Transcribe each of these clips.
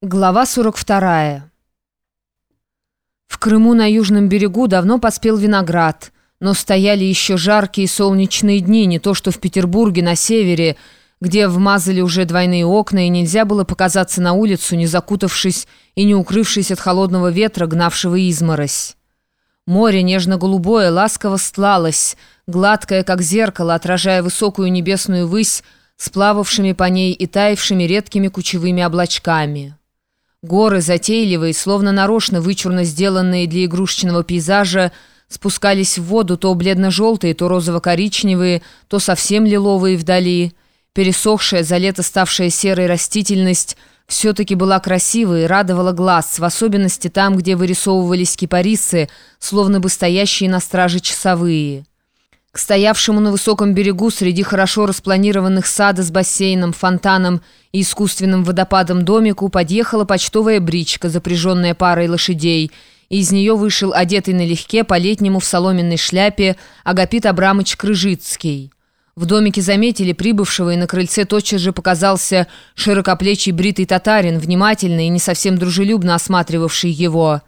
Глава 42. В Крыму на южном берегу давно поспел виноград, но стояли еще жаркие солнечные дни, не то что в Петербурге на севере, где вмазали уже двойные окна, и нельзя было показаться на улицу, не закутавшись и не укрывшись от холодного ветра, гнавшего изморозь. Море нежно-голубое ласково стлалось, гладкое, как зеркало, отражая высокую небесную высь, сплававшими по ней и таявшими редкими кучевыми облачками. Горы, затейливые, словно нарочно вычурно сделанные для игрушечного пейзажа, спускались в воду то бледно-желтые, то розово-коричневые, то совсем лиловые вдали. Пересохшая, за лето ставшая серой растительность все-таки была красивой и радовала глаз, в особенности там, где вырисовывались кипарисы, словно бы стоящие на страже часовые. К стоявшему на высоком берегу среди хорошо распланированных сада с бассейном, фонтаном и искусственным водопадом домику подъехала почтовая бричка, запряженная парой лошадей, и из нее вышел одетый налегке по-летнему в соломенной шляпе Агапит Абрамыч Крыжицкий. В домике заметили прибывшего, и на крыльце тотчас же показался широкоплечий бритый татарин, внимательный и не совсем дружелюбно осматривавший его –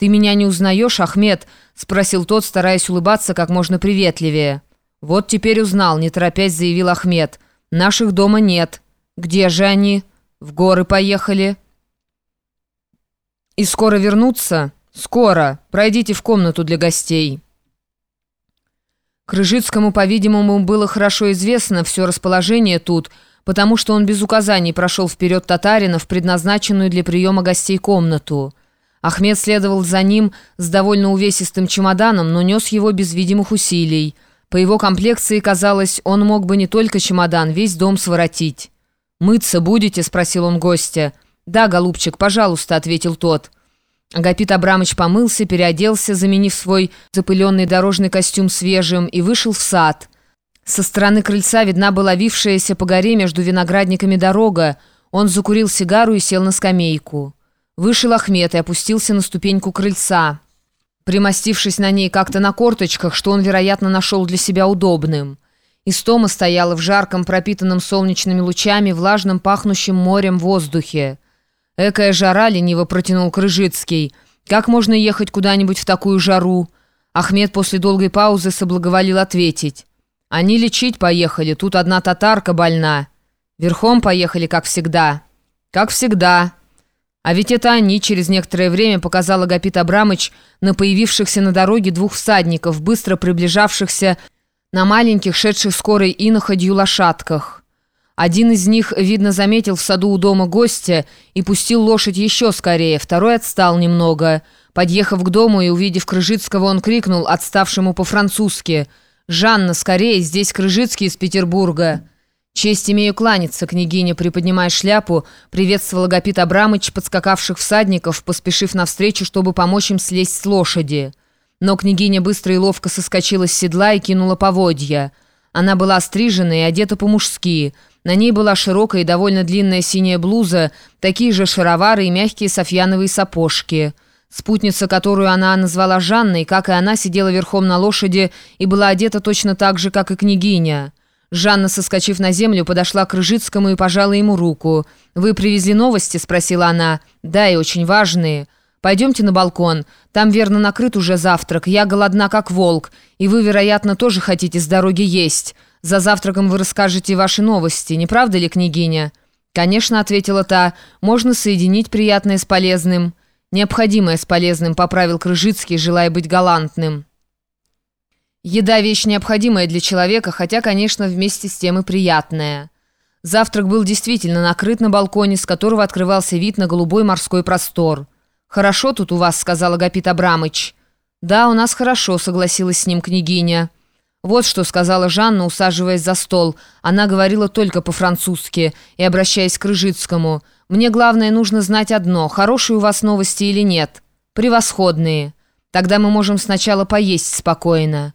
«Ты меня не узнаешь, Ахмед?» — спросил тот, стараясь улыбаться как можно приветливее. «Вот теперь узнал», — не торопясь заявил Ахмед. «Наших дома нет. Где же они? В горы поехали». «И скоро вернутся?» «Скоро. Пройдите в комнату для гостей». Крыжицкому, по-видимому, было хорошо известно все расположение тут, потому что он без указаний прошел вперед татарина в предназначенную для приема гостей комнату. Ахмед следовал за ним с довольно увесистым чемоданом, но нес его без видимых усилий. По его комплекции, казалось, он мог бы не только чемодан, весь дом своротить. «Мыться будете?» — спросил он гостя. «Да, голубчик, пожалуйста», — ответил тот. Агапит Абрамыч помылся, переоделся, заменив свой запыленный дорожный костюм свежим, и вышел в сад. Со стороны крыльца видна была вившаяся по горе между виноградниками дорога. Он закурил сигару и сел на скамейку. Вышел Ахмед и опустился на ступеньку крыльца, примостившись на ней как-то на корточках, что он, вероятно, нашел для себя удобным. Истома стояла в жарком, пропитанном солнечными лучами, влажном, пахнущем морем воздухе. «Экая жара!» — лениво протянул Крыжицкий. «Как можно ехать куда-нибудь в такую жару?» Ахмед после долгой паузы соблаговолил ответить. «Они лечить поехали, тут одна татарка больна. Верхом поехали, как всегда». «Как всегда». А ведь это они через некоторое время показал Агапит Абрамыч на появившихся на дороге двух всадников, быстро приближавшихся на маленьких, шедших скорой иноходью лошадках. Один из них, видно, заметил в саду у дома гостя и пустил лошадь еще скорее, второй отстал немного. Подъехав к дому и увидев Крыжицкого, он крикнул отставшему по-французски «Жанна, скорее, здесь Крыжицкий из Петербурга!» «Честь имею кланяться, княгиня», приподнимая шляпу, приветствовал Агапит Абрамыч подскакавших всадников, поспешив навстречу, чтобы помочь им слезть с лошади. Но княгиня быстро и ловко соскочила с седла и кинула поводья. Она была острижена и одета по-мужски. На ней была широкая и довольно длинная синяя блуза, такие же шаровары и мягкие софьяновые сапожки. Спутница, которую она назвала Жанной, как и она, сидела верхом на лошади и была одета точно так же, как и княгиня. Жанна, соскочив на землю, подошла к Рыжицкому и пожала ему руку. «Вы привезли новости?» – спросила она. «Да, и очень важные. Пойдемте на балкон. Там, верно, накрыт уже завтрак. Я голодна, как волк. И вы, вероятно, тоже хотите с дороги есть. За завтраком вы расскажете ваши новости, не правда ли, княгиня?» «Конечно», – ответила та. «Можно соединить приятное с полезным». «Необходимое с полезным», – поправил Крыжицкий, желая быть галантным. Еда – вещь необходимая для человека, хотя, конечно, вместе с тем и приятная. Завтрак был действительно накрыт на балконе, с которого открывался вид на голубой морской простор. «Хорошо тут у вас», – сказал Агапит Абрамыч. «Да, у нас хорошо», – согласилась с ним княгиня. «Вот что», – сказала Жанна, усаживаясь за стол. Она говорила только по-французски и обращаясь к Рыжицкому. «Мне главное нужно знать одно, хорошие у вас новости или нет». «Превосходные. Тогда мы можем сначала поесть спокойно».